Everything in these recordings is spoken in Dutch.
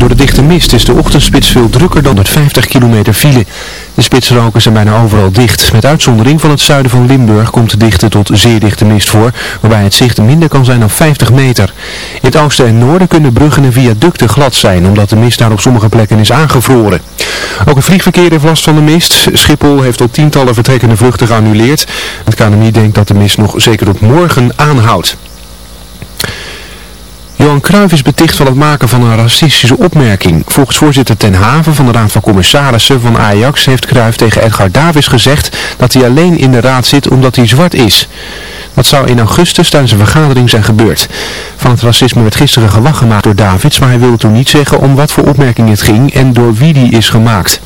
Door de dichte mist is de ochtendspits veel drukker dan het 50 kilometer file. De spitsroken zijn bijna overal dicht. Met uitzondering van het zuiden van Limburg komt dichte tot zeer dichte mist voor, waarbij het zicht minder kan zijn dan 50 meter. In het oosten en noorden kunnen bruggen en viaducten glad zijn, omdat de mist daar op sommige plekken is aangevroren. Ook het vliegverkeer heeft last van de mist. Schiphol heeft al tientallen vertrekkende vluchten geannuleerd. Het KNMI denkt dat de mist nog zeker tot morgen aanhoudt. Johan Cruijff is beticht van het maken van een racistische opmerking. Volgens voorzitter Ten Haven van de Raad van Commissarissen van Ajax heeft Cruijff tegen Edgar Davis gezegd dat hij alleen in de raad zit omdat hij zwart is. Dat zou in augustus tijdens een vergadering zijn gebeurd. Van het racisme werd gisteren gelach gemaakt door Davids, maar hij wilde toen niet zeggen om wat voor opmerking het ging en door wie die is gemaakt.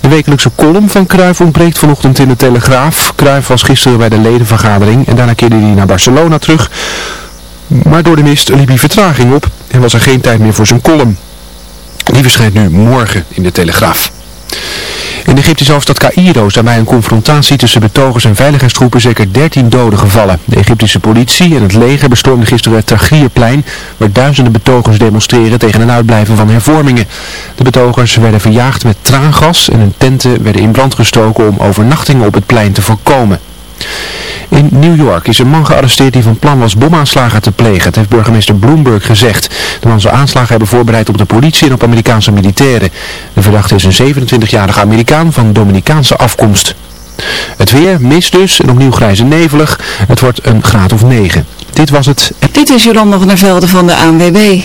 De wekelijkse column van Cruijff ontbreekt vanochtend in de Telegraaf. Cruijff was gisteren bij de ledenvergadering en daarna keerde hij naar Barcelona terug maar door de mist liep hij vertraging op en was er geen tijd meer voor zijn column. Die verschijnt nu morgen in de Telegraaf. In de Egyptische hoofdstad Cairo zijn bij een confrontatie tussen betogers en veiligheidstroepen zeker 13 doden gevallen. De Egyptische politie en het leger bestormden gisteren het Tagrierplein, waar duizenden betogers demonstreren tegen een uitblijven van hervormingen. De betogers werden verjaagd met traangas en hun tenten werden in brand gestoken om overnachtingen op het plein te voorkomen. In New York is een man gearresteerd die van plan was bomaanslagen te plegen. Het heeft burgemeester Bloomberg gezegd. De man zou aanslagen hebben voorbereid op de politie en op Amerikaanse militairen. De verdachte is een 27-jarige Amerikaan van Dominicaanse afkomst. Het weer, mist dus en opnieuw grijs en nevelig. Het wordt een graad of 9. Dit was het. Dit is Jolanda van der Velde van de ANWB.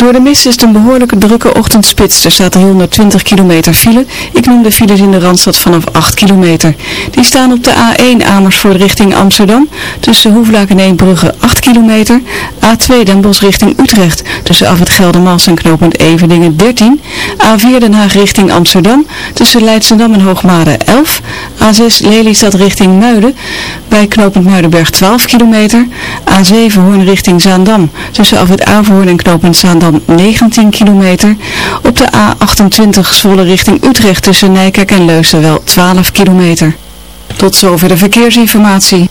Door de mist is het een behoorlijke drukke ochtendspits. Er staat 120 kilometer file. Ik noem de files in de Randstad vanaf 8 kilometer. Die staan op de A1 Amersfoort richting Amsterdam. Tussen Hoeflaak en Eembrugge 8 kilometer. A2 Den Bosch richting Utrecht. Tussen Af het Geldermals en knooppunt Everdingen 13. A4 Den Haag richting Amsterdam. Tussen Leidschendam en Hoogmade 11. A6 Lelystad richting Muiden. Bij knooppunt Muidenberg 12 kilometer. A7 Hoorn richting Zaandam. Tussen Af het Averhoorn en knooppunt Zaandam 19 kilometer. Op de A28 Zwolle richting Utrecht tussen Nijkerk en Leusden wel 12 kilometer. Tot zover de verkeersinformatie.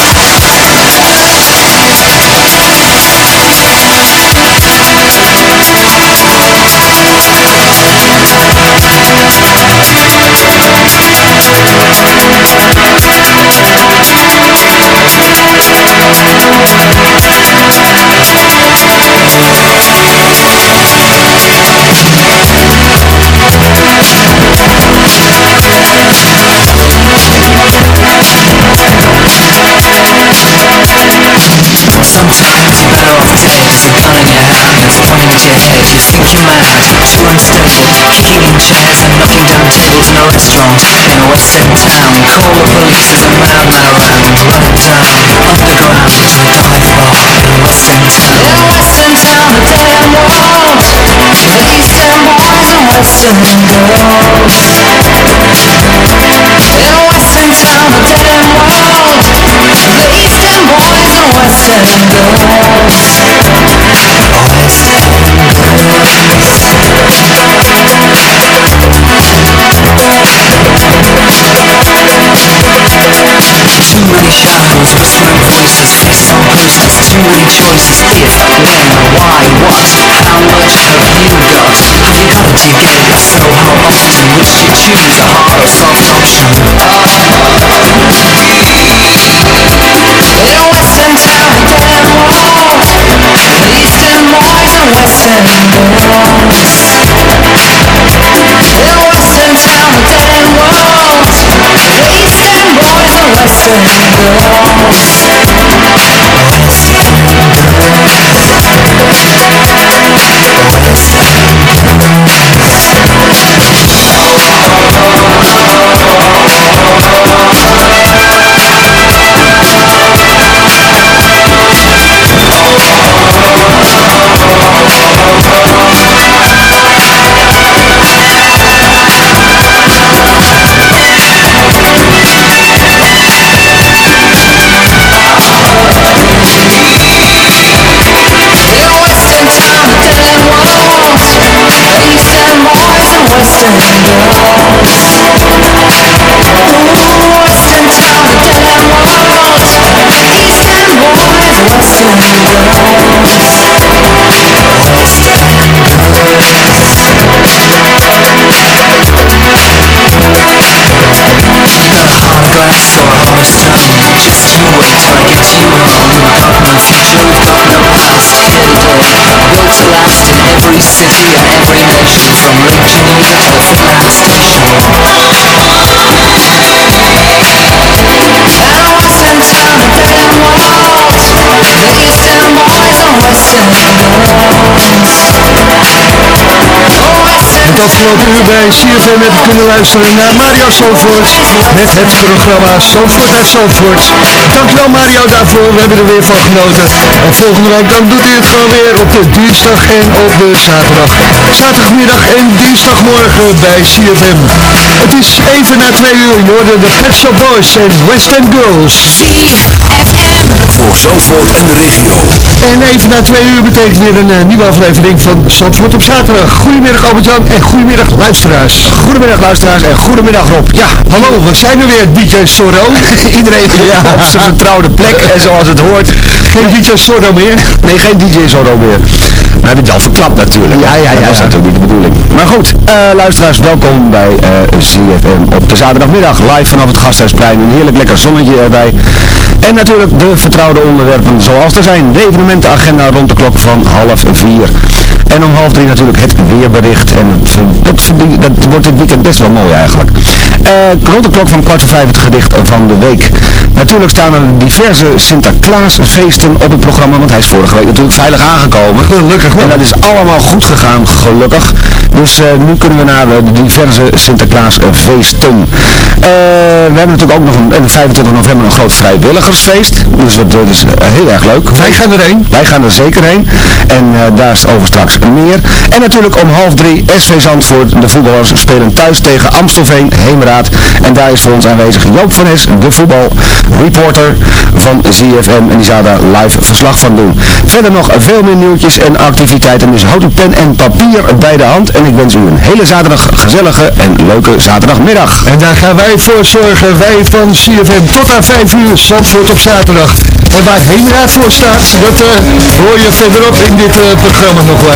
Tables in a restaurant in a west end town. Call the police, there's a madman around. Run down, underground, dive bar in a west end town. In Western town, the dead end world. The East End boys and Western girls. In Western town, the dead end world. The East End boys and Western girls. Many choices if, when, why, what, how much have you got? How many how do you get it? If so, how often? Which you choose, a hard or soft option? In Western town again, whoa Eastern boys and Western girls In Western town again, whoa Eastern boys and Western In Texas. Afgelopen uur bij CFM heb je kunnen luisteren naar Mario Zandvoort met het programma Zandvoort uit Zandvoort. Dankjewel Mario daarvoor, we hebben er weer van genoten. En volgende week dan doet hij het gewoon weer op de dinsdag en op de zaterdag. Zaterdagmiddag en dinsdagmorgen bij CFM. Het is even na twee uur, je hoorde de Pet Boys en Western Girls. Voor Zandvoort en de regio. En even na twee uur betekent weer een eh, nieuwe aflevering van Zandvoort op zaterdag. Goedemiddag Albert-Jan en goedemiddag luisteraars. Goedemiddag luisteraars en goedemiddag Rob. Ja, hallo, we zijn er weer, DJ Sorro. Iedereen Ja. op zijn vertrouwde plek en zoals het hoort. Geen DJ Sorro meer. Nee, geen DJ Zorro meer. Maar dit is al verklapt natuurlijk. Ja, ja, ja, Dat was ja. natuurlijk niet de bedoeling. Maar goed, eh, luisteraars, welkom bij CFM op de zaterdagmiddag. Live vanaf het Gasthuisplein. Een heerlijk lekker zonnetje erbij. En natuurlijk de vertrouwde onderwerpen zoals er zijn. De evenementenagenda rond de klok van half vier. En om half drie natuurlijk het weerbericht. En het, dat, dat wordt dit weekend best wel mooi eigenlijk. Eh, rond de klok van kwart voor vijf het gedicht van de week. Natuurlijk staan er diverse Sinterklaasfeesten op het programma, want hij is vorige week natuurlijk veilig aangekomen. Gelukkig wel. En dat is allemaal goed gegaan, gelukkig. Dus eh, nu kunnen we naar eh, de diverse Sinterklaasfeesten. Eh we hebben natuurlijk ook nog een, en 25 november een groot vrijwilligersfeest. Dus dat, dat is heel erg leuk. Wij gaan erheen. Wij gaan er zeker heen. En daar is over straks meer. En natuurlijk om half drie SV Zandvoort. De voetballers spelen thuis tegen Amstelveen Heemraad. En daar is voor ons aanwezig Joop van Es, de voetbalreporter van ZFM. En die zal daar live verslag van doen. Verder nog veel meer nieuwtjes en activiteiten. Dus houd uw pen en papier bij de hand. En ik wens u een hele zaterdag gezellige en leuke zaterdagmiddag. En daar gaan wij voor zorgen. Wij van CFM tot aan 5 uur Zandvoort op zaterdag. En waar Heenraad voor staat, dat eh, hoor je verderop in dit eh, programma nog wel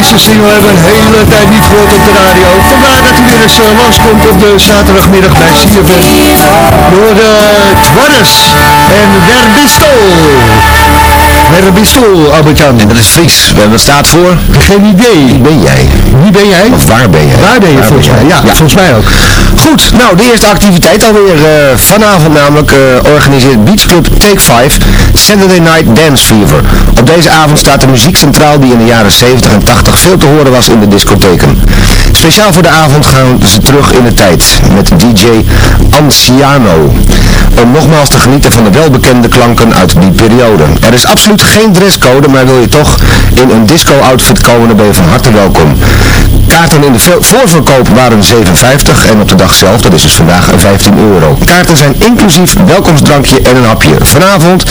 deze single hebben we een hele tijd niet gehoord op de radio. Vandaar dat hij weer eens uh, langskomt op de zaterdagmiddag bij CFM. Door de Twarres en Werbistol. Werbistol, Albert-Jan. En dat is Fries. Hebben staat voor? Geen idee. Wie ben jij? Wie ben jij? Of waar ben jij? Waar ben je volgens mij? Ja, volgens mij ook. Goed, nou de eerste activiteit alweer uh, vanavond namelijk uh, organiseert Beach Club Take 5 Saturday Night Dance Fever. Op deze avond staat de muziek centraal die in de jaren 70 en 80 veel te horen was in de discotheken. Speciaal voor de avond gaan ze terug in de tijd met DJ Anciano. Om nogmaals te genieten van de welbekende klanken uit die periode. Er is absoluut geen dresscode, maar wil je toch in een disco-outfit komen, dan ben je van harte welkom. Kaarten in de voorverkoop waren 7,50 en op de dag zelf, dat is dus vandaag, 15 euro. Kaarten zijn inclusief welkomstdrankje en een hapje. Vanavond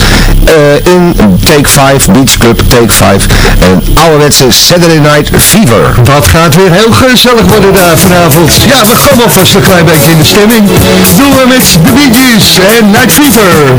uh, in Take 5, Beach Club Take 5, een ouderwetse Saturday Night Fever. Dat gaat weer heel gezellig worden daar vanavond. Ja, we komen alvast een klein beetje in de stemming. Doen we met de Bee en Night Fever.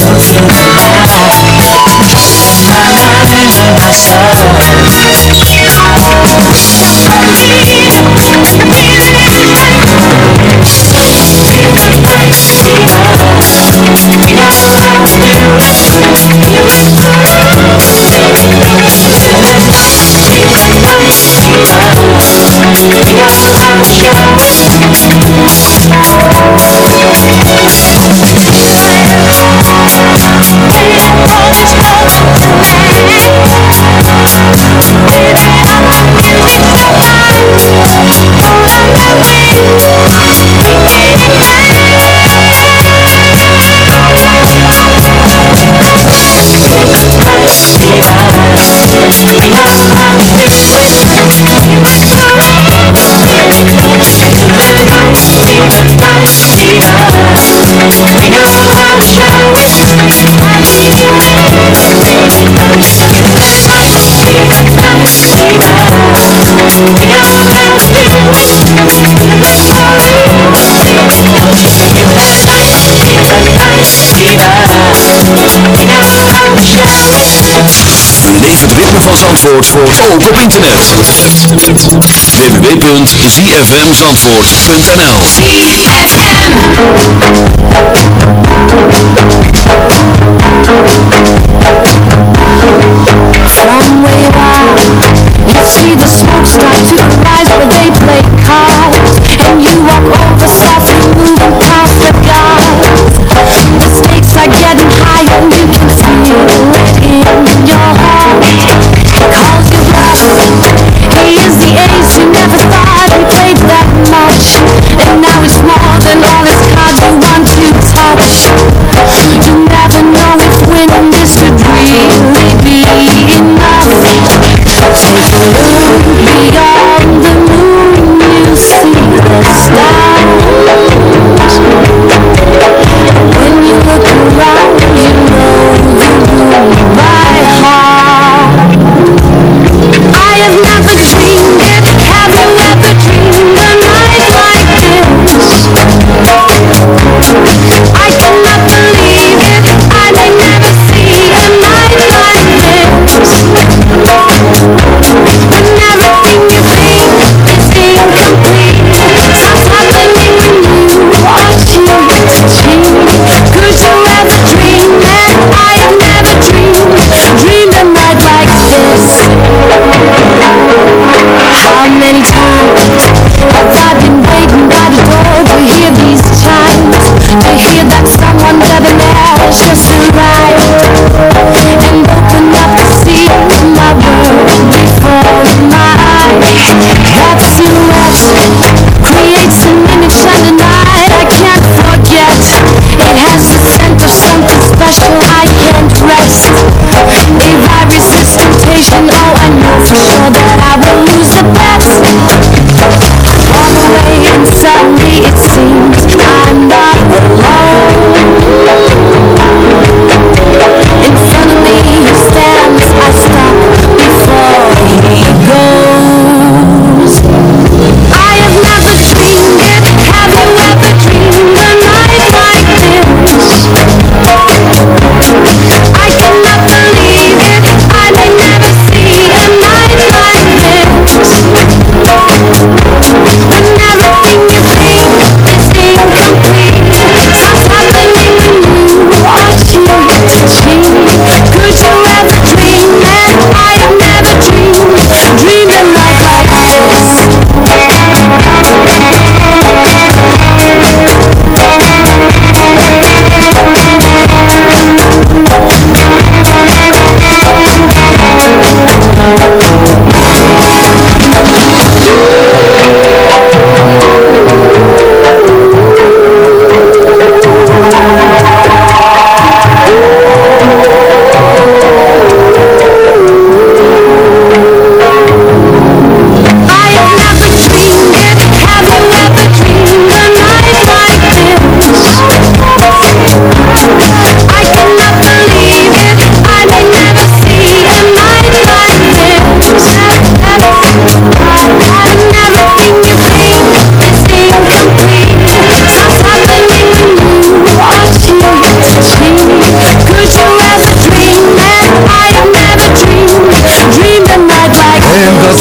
Christmas. Zandvoort ook op internet. www.zfmzandvoort.nl From way you see the smoke start to rise where they play cards. And you walk over softly moving past the guards. The stakes are getting higher, you can feel it in your He never thought he played that much. And now it's more than all his cards you want to touch. You never know if when this could really be enough. Look beyond the moon, you see the stars. When you look around, you know you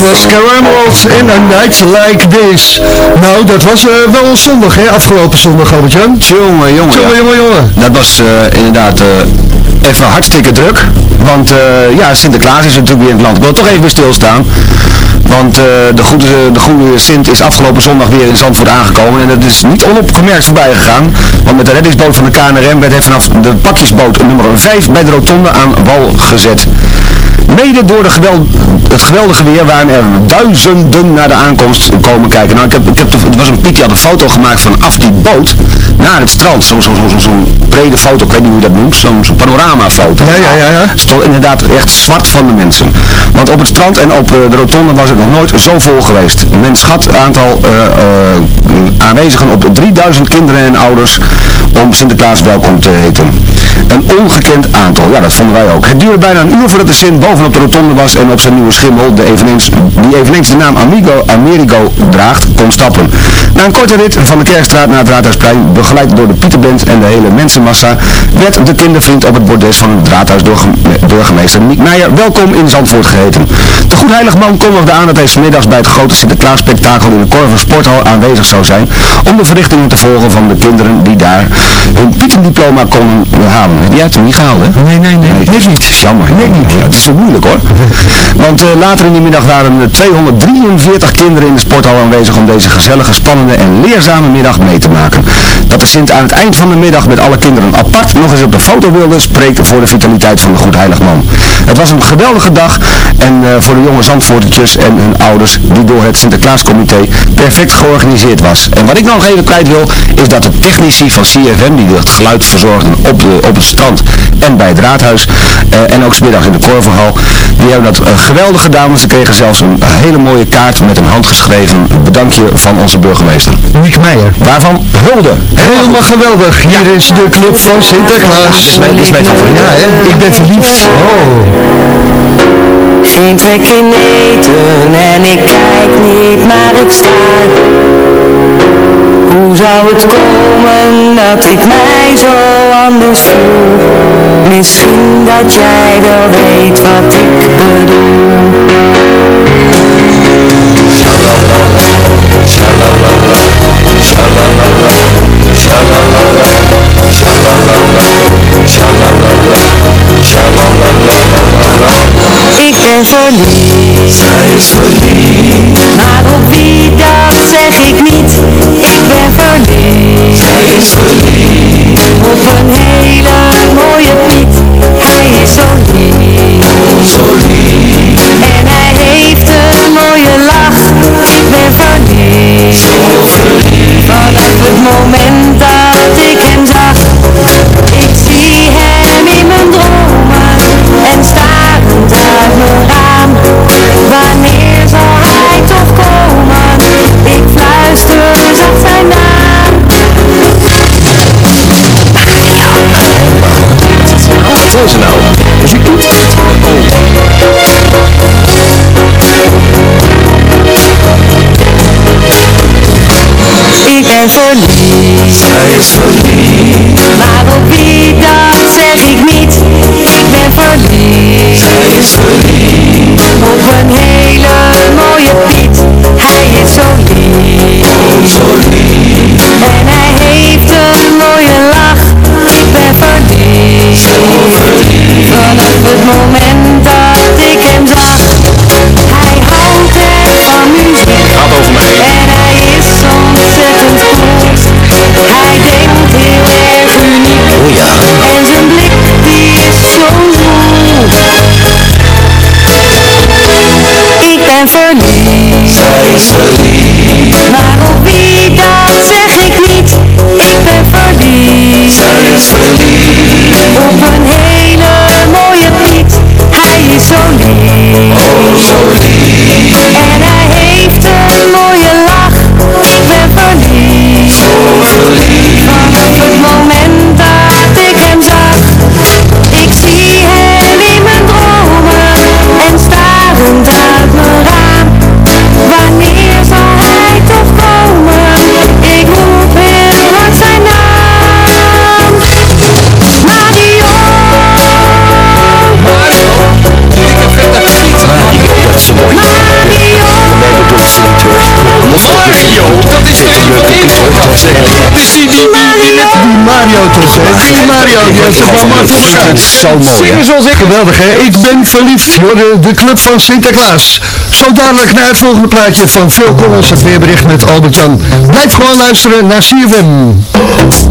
was en A Night Like This. Nou, dat was eh, wel een zondag, hè? Afgelopen zondag, Albert-Jan. Jongen, jongen, Jongen, ja. jongen, jongen. Dat was eh, inderdaad eh, even hartstikke druk. Want ja, Sinterklaas is natuurlijk weer in het land. Ik wil toch even stilstaan. Want de, goede, de goede Sint is afgelopen zondag weer in Zandvoort aangekomen. En dat is niet onopgemerkt voorbij gegaan. Want met de reddingsboot van de KNRM werd hij vanaf de pakjesboot nummer 5 bij de rotonde aan wal gezet. Mede door de geweld, het geweldige weer waren er duizenden naar de aankomst komen kijken. Nou, ik heb, ik heb, het was een Piet die had een foto gemaakt vanaf die boot naar het strand. Zo'n zo, zo, zo, brede foto, ik weet niet hoe je dat noemt, zo'n zo'n panoramafoto. Ja, ja, ja, ja. Het stond inderdaad echt zwart van de mensen. Want op het strand en op eh, de rotonde was het nog nooit zo vol geweest. Men schat het aantal eh, eh, aanwezigen op 3000 kinderen en ouders om Sinterklaas welkom te heten. Een ongekend aantal, ja dat vonden wij ook. Het duurde bijna een uur voordat de Sint bovenop de rotonde was en op zijn nieuwe schimmel, de eveneens, die eveneens de naam Amigo Amerigo draagt, kon stappen. Na een korte rit van de Kerkstraat naar het Raadhuisplein, begeleid door de Pieterband en de hele mensenmassa, werd de kindervriend op het bordes van het Raadhuis doorgemeester Miek Meijer welkom in Zandvoort geheten. De Goedheiligman kondigde aan dat hij 's middags bij het grote Sinterklaas-spektakel in de Korver Sporthal aanwezig zou zijn om de verrichtingen te volgen van de kinderen die daar hun Pietendiploma konden halen. Die hebt hem niet gehaald, hè? Nee, nee, nee. Nee, niet. Jammer. Nee, niet. Ja, het is zo moeilijk hoor. Want eh, later in die middag waren er 243 kinderen in de sporthal aanwezig om deze gezellige, en leerzame middag mee te maken. Dat de Sint aan het eind van de middag met alle kinderen apart nog eens op de foto wilde, spreekt voor de vitaliteit van de Goedheiligman. Het was een geweldige dag en eh, voor de jonge Zandvoortertjes en hun ouders die door het Sinterklaascomité perfect georganiseerd was. En wat ik nog even kwijt wil, is dat de technici van CFM die het geluid verzorgden op, de, op het strand en bij het raadhuis eh, en ook 's middags in de Korverhal, die hebben dat eh, geweldig gedaan, ze kregen zelfs een hele mooie kaart met een handgeschreven bedankje van onze burgemeester. Miek Meijer. Waarvan hulde. Helemaal geweldig. Hier is de club van Sinterklaas. Dit is mijn, is mijn favoriet. Ja, hè? Ik ben verliefd. Oh. Geen trek in eten en ik kijk niet, maar ik sta. Hoe zou het komen dat ik mij zo anders voel? Misschien dat jij wel weet wat ik bedoel. Verliefd. Zij is verliefd. Maar op wie dat zeg ik niet. Ik ben verliefd. Zij is verliefd. Op een hele mooie Piet. Hij is zo lief. Oh, zo lief. En hij heeft een mooie lach. Ik ben verliefd. Zo verliefd. Vanaf het moment dat ik hem zag. Ik zie hem in mijn dromen. En starend uit mijn Die Mario, die heeft het wel mooi voor elkaar. Het is zo mooi, Zingen hè? zoals ik. Geweldig, hè? Ik ben verliefd. Hoor, de, club van Sinterklaas. Zo dadelijk naar het volgende plaatje van Phil Collins. Het weerbericht met Albert-Jan. Blijf gewoon luisteren naar CFM.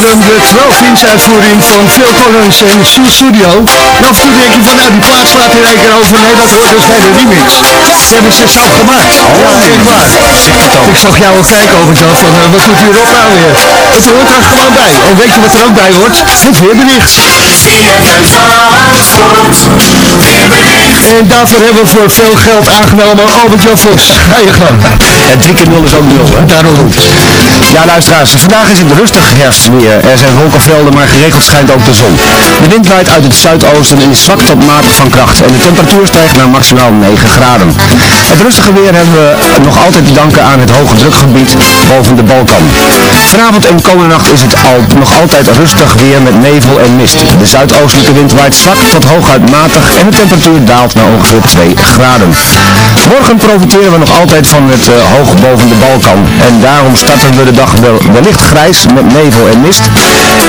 De 12-inch uitvoering van Phil Collins en Sue Studio. Af en toe denk je van, nou die plaat slaat in één keer over. Nee, dat hoort dus bij de remix. Die hebben ze zelf gemaakt. Ja, echt waar. Ik zag jou al kijken over zo van, eh, wat doet u erop nou weer? Dat hoort er gewoon bij. En weet je wat er ook bij hoort? Het weerbericht. En daarvoor hebben we voor veel geld aangenomen Albert-Jan Vos. Ga je gang. En 3 keer 0 is ook 0, hè? Daarom. Ja, luisteraars, vandaag is het rustig herfstweer. Er zijn wolkenvelden, maar geregeld schijnt ook de zon. De wind waait uit het zuidoosten en is zwak tot matig van kracht. En de temperatuur stijgt naar maximaal 9 graden. Het rustige weer hebben we nog altijd te danken aan het hoge drukgebied boven de Balkan. Vanavond en komende nacht is het al, nog altijd rustig weer met nevel en mist. De zuidoostelijke wind waait zwak tot hooguit matig en de temperatuur daalt naar ongeveer 2 graden. Morgen profiteren we nog altijd van het uh, hoog boven de Balkan. En daarom starten we de dag wel, wellicht grijs met nevel en mist.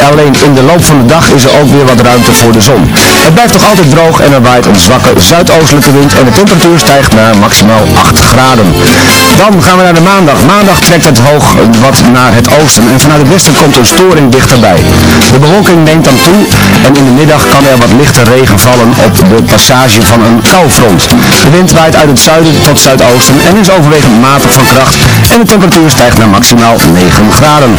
Alleen in de loop van de dag is er ook weer wat ruimte voor de zon. Het blijft nog altijd droog en er waait een zwakke zuidoostelijke wind en de temperatuur stijgt naar maximaal 8 graden. Dan gaan we naar de maandag. Maandag trekt het hoog wat naar het oosten en vanuit het westen komt een storing dichterbij. De bewolking neemt dan toe en in de middag kan er wat lichte regen vallen op de passage van een koufront. De wind waait uit het zuiden tot zuidoosten en is overwegend matig van kracht en de temperatuur stijgt naar maximaal 9 graden.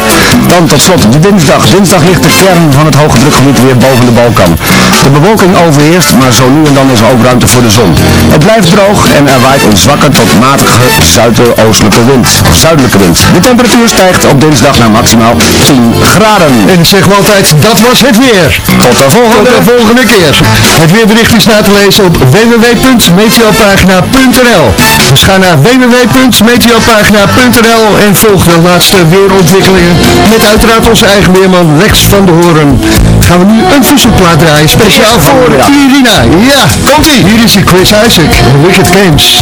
Dan tot slot de dinsdag. Dinsdag ligt de kern van het hoge drukgebied weer boven de Balkan. De bewolking overheerst, maar zo nu en dan is er ook ruimte voor de zon. Het blijft droog en er waait een zwakke tot matige zuidoostelijke wind, of zuidelijke wind. De temperatuur stijgt op dinsdag naar maximaal 10 graden. En zeggen we altijd, dat was het weer. Tot volgende, Tot de volgende keer. Het weerbericht is na te lezen op www.meteopagina.nl Dus ga naar www.meteopagina.nl en volg de laatste weerontwikkelingen met uiteraard onze eigen weerman Lex van de Hoorn. Gaan we nu een verzoekplaat draaien, speciaal voor Irina. Ja, komt ie. Hier is die Chris Isaac, Wicked Games.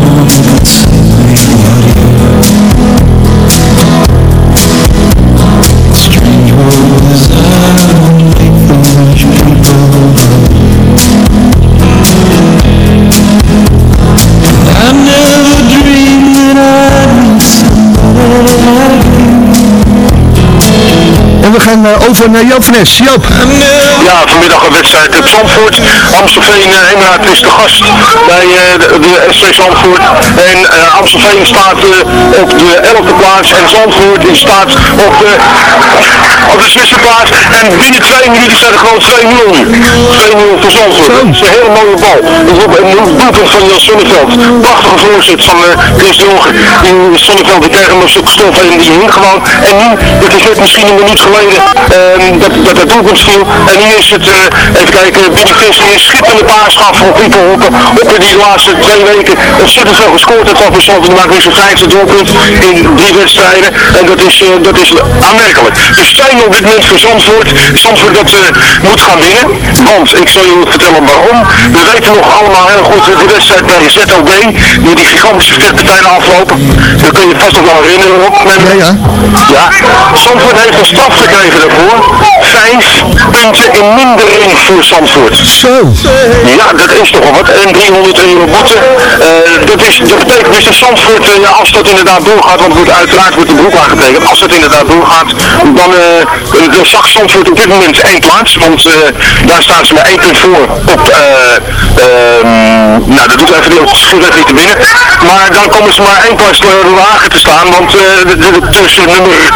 love you. En we gaan eh, over naar Joop van Es. Joop. Ja, vanmiddag een wedstrijd in Zandvoort. Amstelveen uh, Emraat is de gast bij uh, de, de SC Zandvoort. En Amstelveen staat op de 11e plaats en Zandvoort staat op de, op de 6e plaats. En binnen twee minuten staat er gewoon 2-0. 2-0 voor Zandvoort. Dat is een hele mooie bal. Op een doelpunt van Jan Sonneveld. Prachtige voorzet van Chris Jongen. Die Sonneveld die kreeg hem een stuk stof en die hing gewoon. En nu, dat is net misschien een minuut geleden, um, dat, dat het doelpunt viel. En nu is het, uh, even kijken, Vis die een schitterende gaf voor Pieper Hoppen. Hoppen die de laatste twee weken ontzettend veel gescoord heeft van Zandvoort. Die maakt weer zijn vijfde doelpunt in drie wedstrijden. En dat is, uh, dat is aanmerkelijk. Dus 2 op dit moment voor Zandvoort. Zandvoort dat uh, moet gaan winnen. Want, ik zal je vertellen waarom. We weten nog allemaal heel goed de wedstrijd bij ZOB. Die die gigantische vechtpartijen aflopen. Dat kun je vast nog wel herinneren op. Ja, ja. Ja, Zandvoort heeft een straf gekregen daarvoor. Vijf punten in mindering voor Zandvoort. Zo. Ja, dat is toch wat. En 300 euro boete. Uh, dat, is, dat betekent dus dat Zandvoort, uh, ja, als dat inderdaad doorgaat, want wordt uiteraard wordt de broek aangetekend. Als dat inderdaad doorgaat, dan uh, de zag Zandvoort op dit moment één plaats. Want daar staan ze maar één punt voor op, nou dat doet even, schiet even niet te binnen. Maar dan komen ze maar één plaats lager te staan, want tussen nummer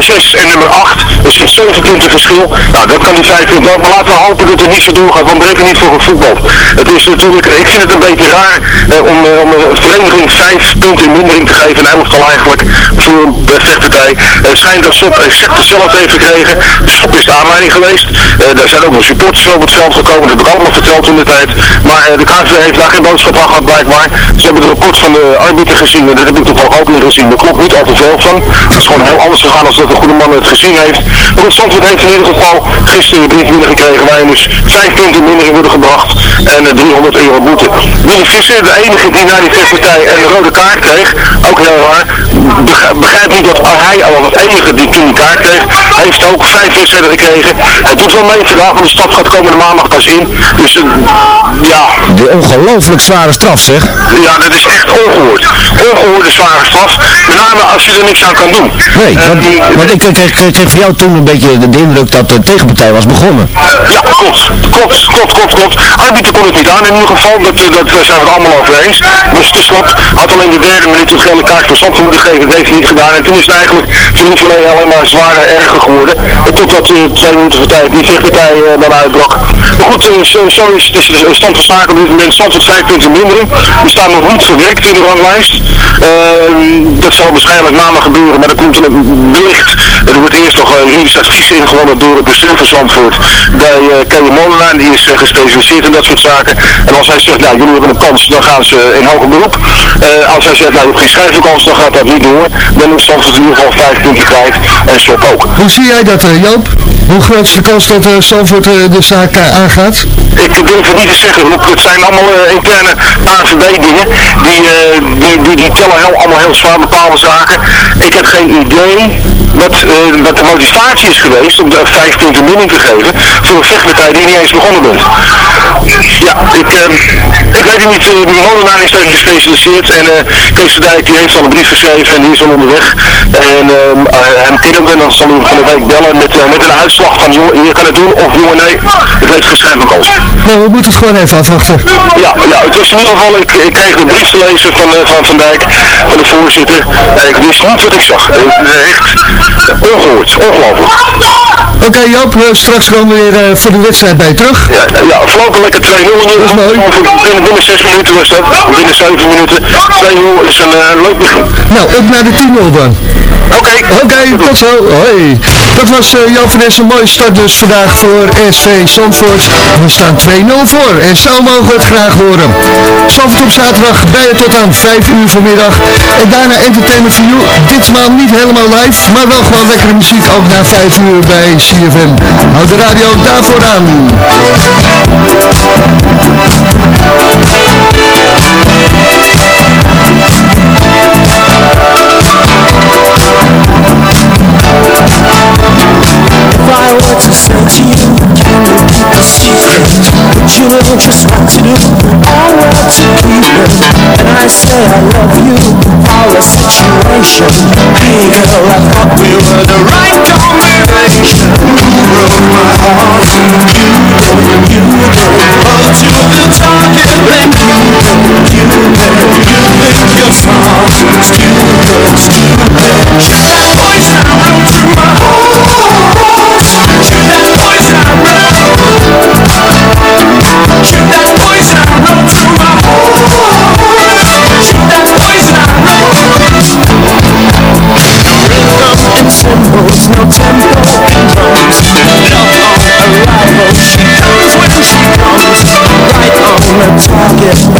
6 en nummer 8 is een 7 punten verschil. Nou, dat kan die 5 punten maar laten we hopen dat het niet zo doorgaat, want we hebben niet voor voetbal. Het is natuurlijk, ik vind het een beetje raar eh, om, uh, om een vereniging 5 punten in mindering te geven, en elftal eigenlijk, voor een vechtpartij. Het schijnt dat SOP exact hetzelfde heeft gekregen. Dat is de aanleiding geweest. Eh, daar zijn ook nog supporters op het veld gekomen, dat heb ik allemaal verteld toen de tijd. Maar eh, de KNVB heeft daar geen boodschap aan gehad blijkbaar. Ze hebben het rapport van de arbiter gezien en dat heb ik toevallig ook niet gezien. Daar klopt niet al te veel van. Het is gewoon heel anders gegaan als dat de goede het gezien heeft. Goed, Zandvoort heeft in ieder geval gisteren een brief binnengekregen waarin dus 5 punten mindering worden gebracht en eh, 300 euro boete. Willy Visser, de enige die na die vechtpartij een rode kaart kreeg, ook heel raar, beg- begrijp niet dat hij al als enige die toen die kaart kreeg, heeft ook vijf wedstrijden gekregen. Hij doet wel mee vandaag, want de stap gaat komende maandag pas in. Dus eh, ja, De ongelooflijk zware straf zeg. ja, dat is echt ongehoord. Ongehoorde zware straf, met name als je er niks aan kan doen. Nee, Eh, want, want ik kreeg, kreeg, kreeg van jou toen een beetje de, de indruk dat de tegenpartij was begonnen. Ja, klopt. Klopt, klopt, klopt, klopt. Arbiter kon het niet aan in ieder geval, dat, eh, dat zijn we het allemaal over eens. Dus de slot had alleen de derde minuut een gele kaart voor moeten geven, dat heeft hij niet gedaan. En toen is het eigenlijk van niet alleen, maar zwaarder erger geworden. En totdat uh, twee minuten voor tijd die vechtpartij uh, dan uitbrak. Maar goed, zo, zo is het de stand van zaken op dit moment. Mindering. We staan nog niet verwerkt in de ranglijst. Uh, dat zal waarschijnlijk maandag gebeuren, maar er komt een belicht. Er wordt eerst nog uh, juridisch advies ingewonnen door het bestuur van Zandvoort bij uh, Kelly Molenaar. Die is uh, gespecialiseerd in dat soort zaken. En als hij zegt, nou jullie hebben een kans, dan gaan ze in hoger beroep. Uh, als hij zegt, nou je hebt geen schrijfvakantie, dan gaat dat niet door. Dan is Zandvoort in ieder geval vijf punten kwijt. En Slot ook. Hoe zie jij dat, Joop? Hoe groot is de kans dat uh, Zandvoort de zaak aangaat? Ik durf het niet te zeggen. Het zijn allemaal interne ANVB-dingen. Die, die, die, die tellen heel, allemaal heel zwaar bepaalde zaken. Ik heb geen idee wat, uh, wat de motivatie is geweest om de vijf punten minning te geven voor een vechtpartij die niet eens begonnen bent. Ja, ik, uh, ik weet het niet. Uh, Molenaar is daarin gespecialiseerd en uh, Kees van Dijk die heeft al een brief geschreven en die is al onderweg. En uh, hem kennen we, dan zal hij van de week bellen met, met een uitslag van joh, je kan het doen of jongen nee, het heeft geen schrijfvakantie. Nou, we moeten het gewoon even afwachten. Ja, ja, het was in ieder geval, ik, ik kreeg een brief te lezen van, van Van Dijk, van de voorzitter. En ik wist niet wat ik zag. Echt ongehoord, ongelooflijk. Oké okay, Joop, uh, straks komen we weer uh, voor de wedstrijd bij je terug. Ja, ja voorlopig lekker 2-0 Dat is mooi. Binnen, binnen 6 minuten was dat, binnen 7 minuten. 2-0 is een uh, leuk begin. Nou, op naar de 10-0 dan. Oké. Okay. Oké, okay, tot zo. Hoi. Dat was uh, Joop van een mooie start dus vandaag voor SV Zandvoort. We staan 2-0 voor en zo mogen we het graag horen. Zandvoort op zaterdag bij je tot aan 5 uur vanmiddag. En daarna Entertainment for You. Ditmaal niet helemaal live, maar wel gewoon lekkere muziek ook na 5 uur bij CFM. Houd de radio daarvoor aan. If I were to say to you, can you keep a secret? Would you know just what to do or what to keep it? And I say I love you, the situation. Hey girl, I thought we were the right combination. You broke my heart, you broke, you. Up to the target, then you you. You think you're smart, stupid, stupid. The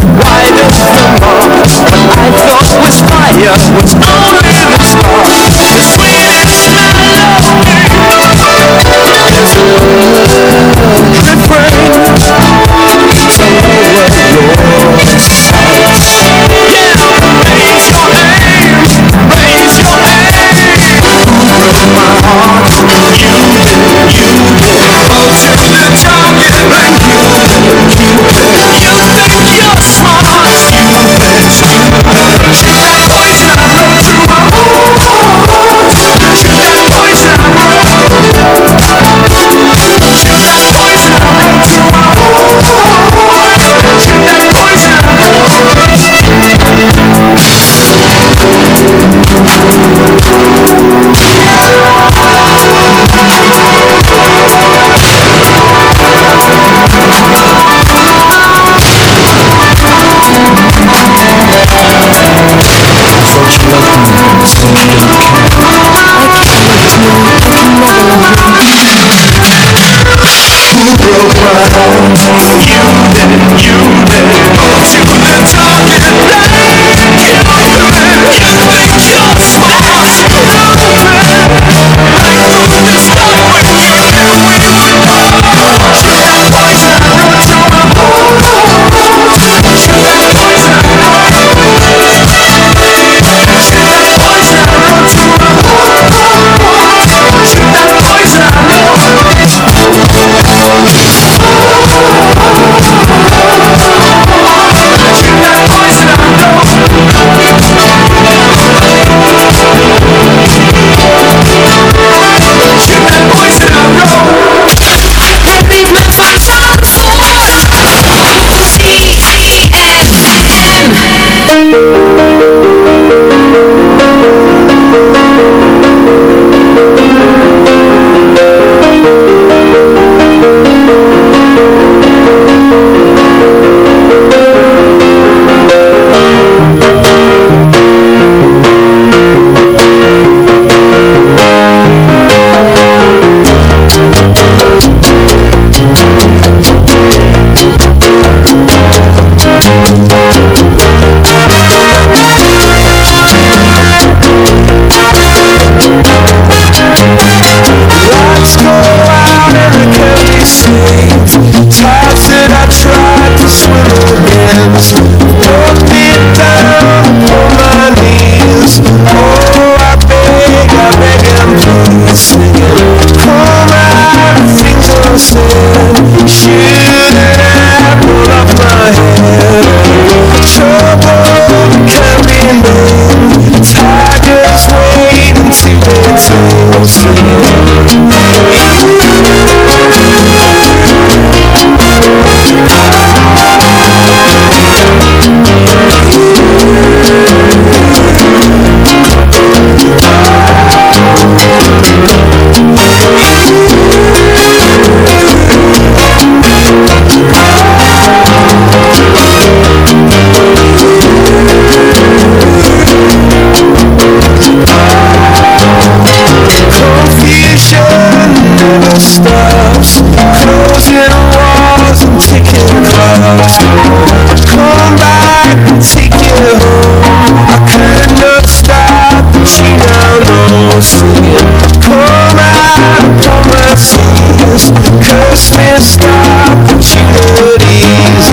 Christmas star Computer is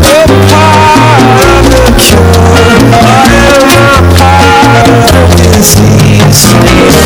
a part of the cure I am a part of disease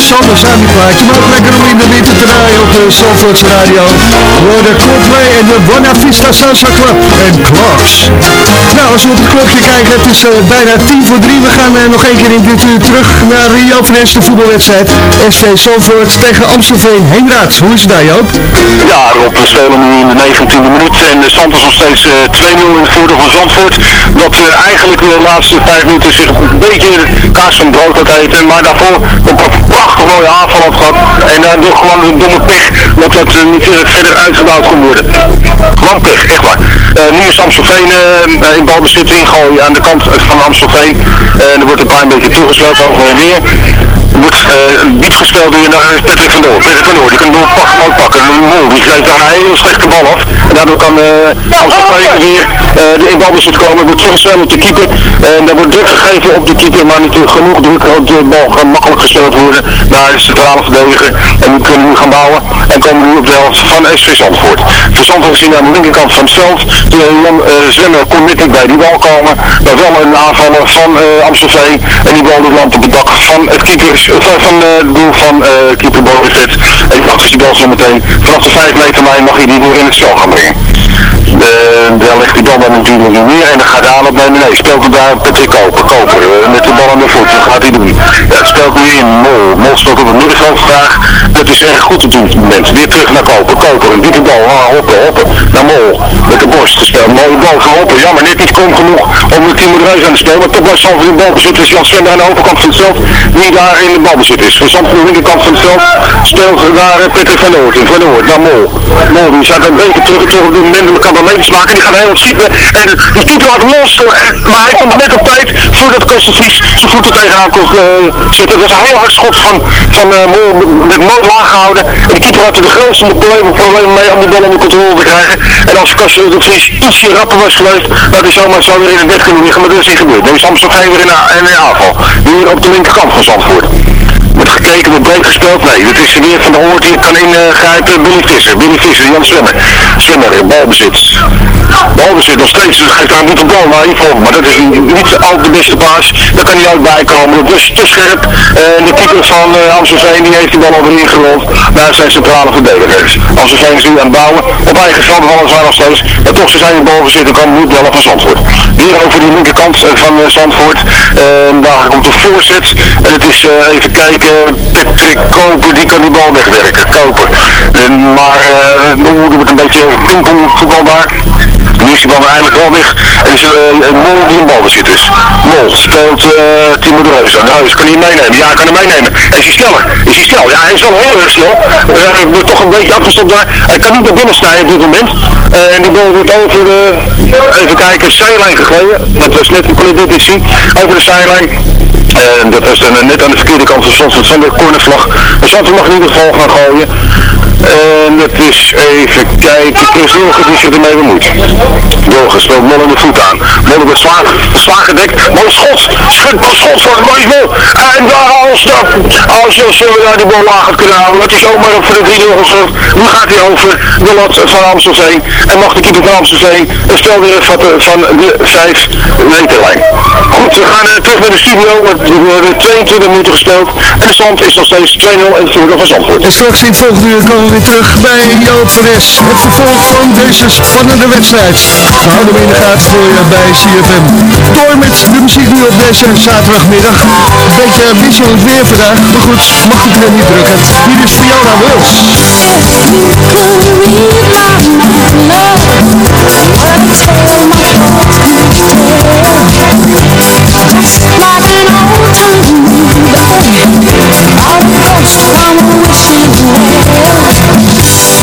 zomers aan die plaatje, maar ook lekker om in de winter te draaien op de Zandvoorts Radio. Door de Coldplay en de Buena Vista Salsa Club en Clocks. Nou, als we op het klokje kijken, het is eh, bijna tien voor drie. We gaan eh, nog één keer in dit uur terug naar Rio Fres, de voetbalwedstrijd. SV Zandvoort tegen Amstelveen Heenraad. Hoe is het daar, Joop? Ja, Rob, we spelen nu in de 19e minuut en de stand is nog steeds eh, 2-0 in het voordeel van Zandvoort. Dat eh, eigenlijk de laatste vijf minuten zich een beetje kaas van brood had eten, maar daarvoor een prachtig mooie aanval had gehad. En dan door gewoon een domme pech dat dat eh, niet eh, verder uitgebouwd kon worden. Gewoon pech, echt waar. Eh, nu is Amstelveen eh, in balbezit ingooien aan de kant van Amstelveen. En er wordt een klein beetje toegesloten over en weer. Er wordt eh, diep gespeeld door naar Patrick van Door. Patrick van Door, die kan door pakken, ook pakken. Mol, die geeft daar een hele slechte bal af. En daardoor kan uh, Amstelveen weer uh, in balbezit komen. Er wordt teruggespeeld op de keeper. En er wordt druk gegeven op de keeper, maar natuurlijk genoeg druk. Want de bal kan makkelijk gespeeld worden naar de centrale verdediger. En die kunnen nu gaan bouwen. En komen nu op de helft van SV Zandvoort. Voor Zandvoort zien aan de linkerkant van het veld. De Jan uh, Zwemmer kon net niet bij die bal komen. Maar wel een aanvaller van uh, Amstelveen. En die bal land op het dak van het keepers, uh, van het doel van uh, keeper Bovenvet. En die achter die bal zo meteen. Vanaf de 5 meter lijn mag hij die weer in het spel gaan brengen. De, daar legt die bal dan natuurlijk niet meer en dan gaat aan op nee, nee, speelt hij daar Patrick Koper, Koper uh, met de bal aan de voet, dat gaat hij doen. Ja, speelt nu in. Mol, Mol speelt op het middenveld vandaag, dat is erg goed op dit moment. Weer terug naar Koper, Koper, een diepe bal, ah, hoppen, hoppen, naar Mol, met de borst gespeeld, mooie bal van Hoppen, jammer, net niet kom genoeg om de Timo de Reus aan te spelen, maar toch was Zand in de balbezit. Is Jan Svender aan de overkant van het veld, die daar in de balbezit is. Van Zand aan de linkerkant van het veld. Speelt daar uh, Patrick van Noord, van Noord, naar Mol. Mol, die staat een beetje terug, terug op dit moment, kan dan levens maken, die gaat heel wat schieten en die keeper laat los, maar hij komt net op tijd voordat Kostevries zijn voeten tegenaan kon uh, zitten. Dat was een heel hard schot van, van uh, met mooi laag gehouden. En de keeper had er de grootste problemen, problemen mee om die bal onder controle te krijgen. En als Kostevries ietsje rapper was geweest, dat hij zomaar zo weer in het bed kunnen liggen, maar dat is niet gebeurd. Nu is Amsterdam weer in, in aanval, hier op de linkerkant van Zandvoort wordt gekeken, wordt breed gespeeld. Nee, het is weer van de Hoort die kan ingrijpen. Uh, Billy Visser, Billy Visser, Jan Zwemmer. Zwemmer, balbezit. Balbezit nog steeds, dus geeft daar niet een bal naar inval. Maar dat is niet al de beste paas. Daar kan hij ook bij komen. Dus te scherp. En uh, de keeper van uh, Amstelveen die heeft die bal alweer ingerold naar zijn centrale verdedigers. Amstelveen is nu aan het bouwen. Op eigen veld nog steeds. Maar toch ze zijn in balbezit. Dan kan moet bellen van Zandvoort. Weer over die linkerkant van Zandvoort. daar komt de voorzet. En het is even kijken. Patrick Koper, die kan die bal wegwerken. Koper. En, maar uh, wordt een beetje pingpong voetbal daar. Is die bal eigenlijk wel weg. En is een Mol die een bal bezit is. Mol speelt uh, Timo de Reus aan. Huis, kan hij meenemen? Ja, kan hem meenemen. En is hij sneller? Is hij snel? Ja, hij is wel heel erg snel. Hij wordt toch een beetje afgestopt daar. Hij kan niet naar binnen snijden op dit moment. Uh, en die bal wordt over de, even kijken, zijlijn gegleden. Dat was net, ik dit zien. Over de zijlijn. En dat is dan net aan de verkeerde kant van Zandvoort van de cornervlag. En Zandvoort mag in ieder geval gaan gooien. En het is even kijken, Chris Wilgen die zich ermee bemoeit. Wilgen speelt Mol in de voet aan. Mol wordt slagen, slagen dekt. Mol schot, schut, bal schot van mooie. En daar als dat, als zullen daar die bal laag had kunnen houden, dat hij zomaar op voor de 3-0 gezorgd. Nu gaat hij over de lat van Amstelveen. En mag de keeper van Amstelveen een spel weer vatten van de 5 meterlijn. Goed, we gaan uh, terug naar de studio, er worden 22 minuten gespeeld. En de stand is nog steeds 2-0 en het voordeel van Zandvoort. En straks in volgende uur we weer terug bij Joop van Es. Het vervolg van deze spannende wedstrijd. We houden hem in de gaten voor je bij CFM. Door met de muziek nu op deze zaterdagmiddag. Een beetje wisselend weer vandaag, maar goed, mag ik wel niet drukken. Hier is Fiona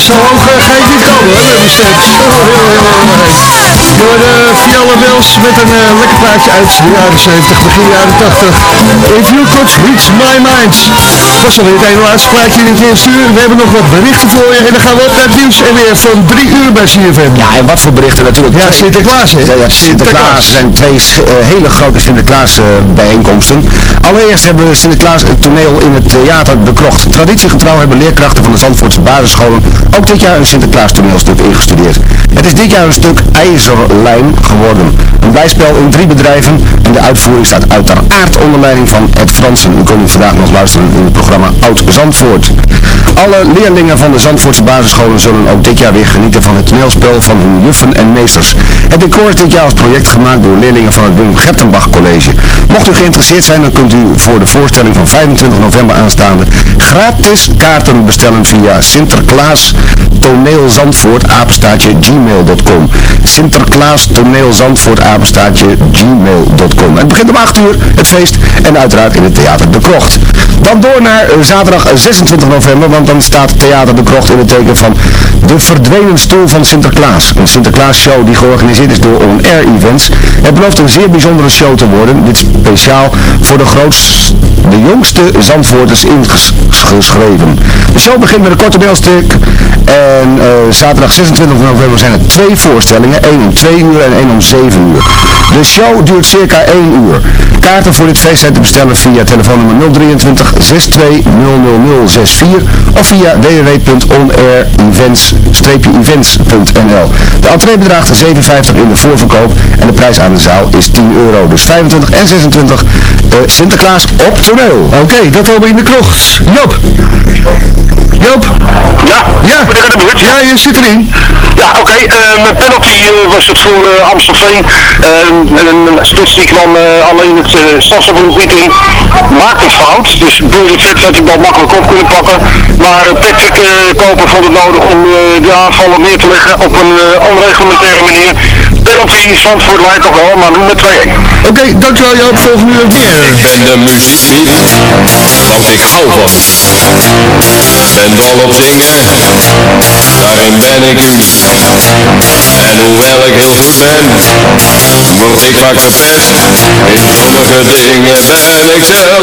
Zo hoog eh, ga je niet komen hoor, met die stem. Wells met een eh, lekker plaatje uit de jaren 70, begin jaren 80. If you could reach my mind. Dat is alweer het ene laatste plaatje in het eerste uur. We hebben nog wat berichten voor je en dan gaan we op naar het nieuws en weer van drie uur bij CFM. Ja, en wat voor berichten natuurlijk. Ja, Sinterklaas hè? Ja, ja, Sinterklaas. Er zijn twee eh, hele grote Sinterklaas bijeenkomsten. Allereerst hebben we Sinterklaas het toneel in het theater De Krocht. Traditiegetrouw hebben leerkrachten van de Zandvoortse basisscholen ook dit jaar een Sinterklaas toneelstuk ingestudeerd. Het is dit jaar een stuk ijzerlijn geworden. Een bijspel in drie bedrijven en de uitvoering staat uiteraard onder leiding van Ed Fransen. U kunt vandaag nog luisteren in het programma Oud Zandvoort. Alle leerlingen van de Zandvoortse basisscholen zullen ook dit jaar weer genieten van het toneelspel van hun juffen en meesters. Het decor is dit jaar als project gemaakt door leerlingen van het Wim Gertenbach College. Mocht u geïnteresseerd zijn, dan kunt u voor de voorstelling van 25 november aanstaande gratis kaarten bestellen via Sinterklaas Toneel Zandvoort apenstaartje gmail.com Sinterklaas Toneel Zandvoort apenstaartje gmail.com Het begint om 8 uur, het feest, en uiteraard in het Theater De Krocht. Dan door naar eh, zaterdag 26 november, want dan staat Theater De Krocht in het teken van De Verdwenen Stoel van Sinterklaas. Een Sinterklaas show die georganiseerd is door On Air Events. Het belooft een zeer bijzondere show te worden, dit speciaal voor de grootste, de jongste Zandvoorters ingeschreven. De show begint met een kort toneelstuk en eh, zaterdag 26 november zijn er twee voorstellingen, één om 2 uur en één om 7 uur. De show duurt circa 1 uur. Kaarten voor dit feest zijn te bestellen via telefoonnummer 023 62 00064 of via www.onairevents-events.nl De entree bedraagt 7,50 in de voorverkoop en de prijs aan de zaal is 10 euro. Dus 25 en 26 eh, Sinterklaas op toneel. Oké, dat allemaal in de krocht. Joop. Joop. Ja, Ja. ik? Ja, je zit erin. Ja, oké. eh, met penalty eh, was het voor eh, Amstelveen. Eh, en een spits die kwam alleen het uh, niet in. Maakt het fout. Dus Billy Vet had die bal makkelijk op kunnen pakken. Maar Patrick eh, Koper vond het nodig om eh, de aanvallen neer te leggen op een eh, onreglementaire manier. Penalty Zandvoort leidt toch wel, maar nu met 2-1. Oké, dankjewel Joop. Volgende uur weer. Ik ben de muziek niet, want ik hou van. Ben dol op zingen, daarin ben ik uniek. En hoewel ik heel goed ben, word ik vaak verpest. In sommige dingen ben ik zelf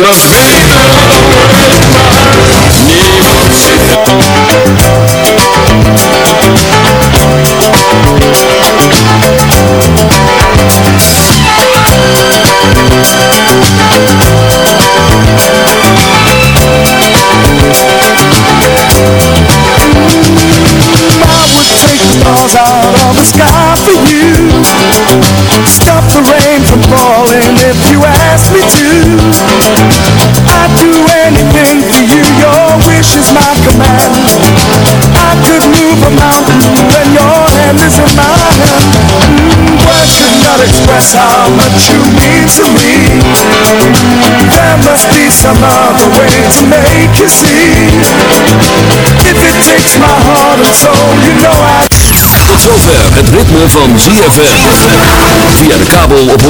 if you ask me to express how much you mean to me There must be some other way to make you see If it takes my heart and soul, you know I Tot zover het ritme van ZFM. Via de kabel op 104.5.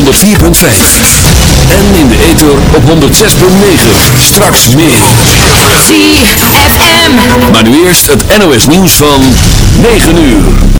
En in de ether op 106.9. Straks meer. ZFM. Maar nu eerst het NOS nieuws van 9 uur.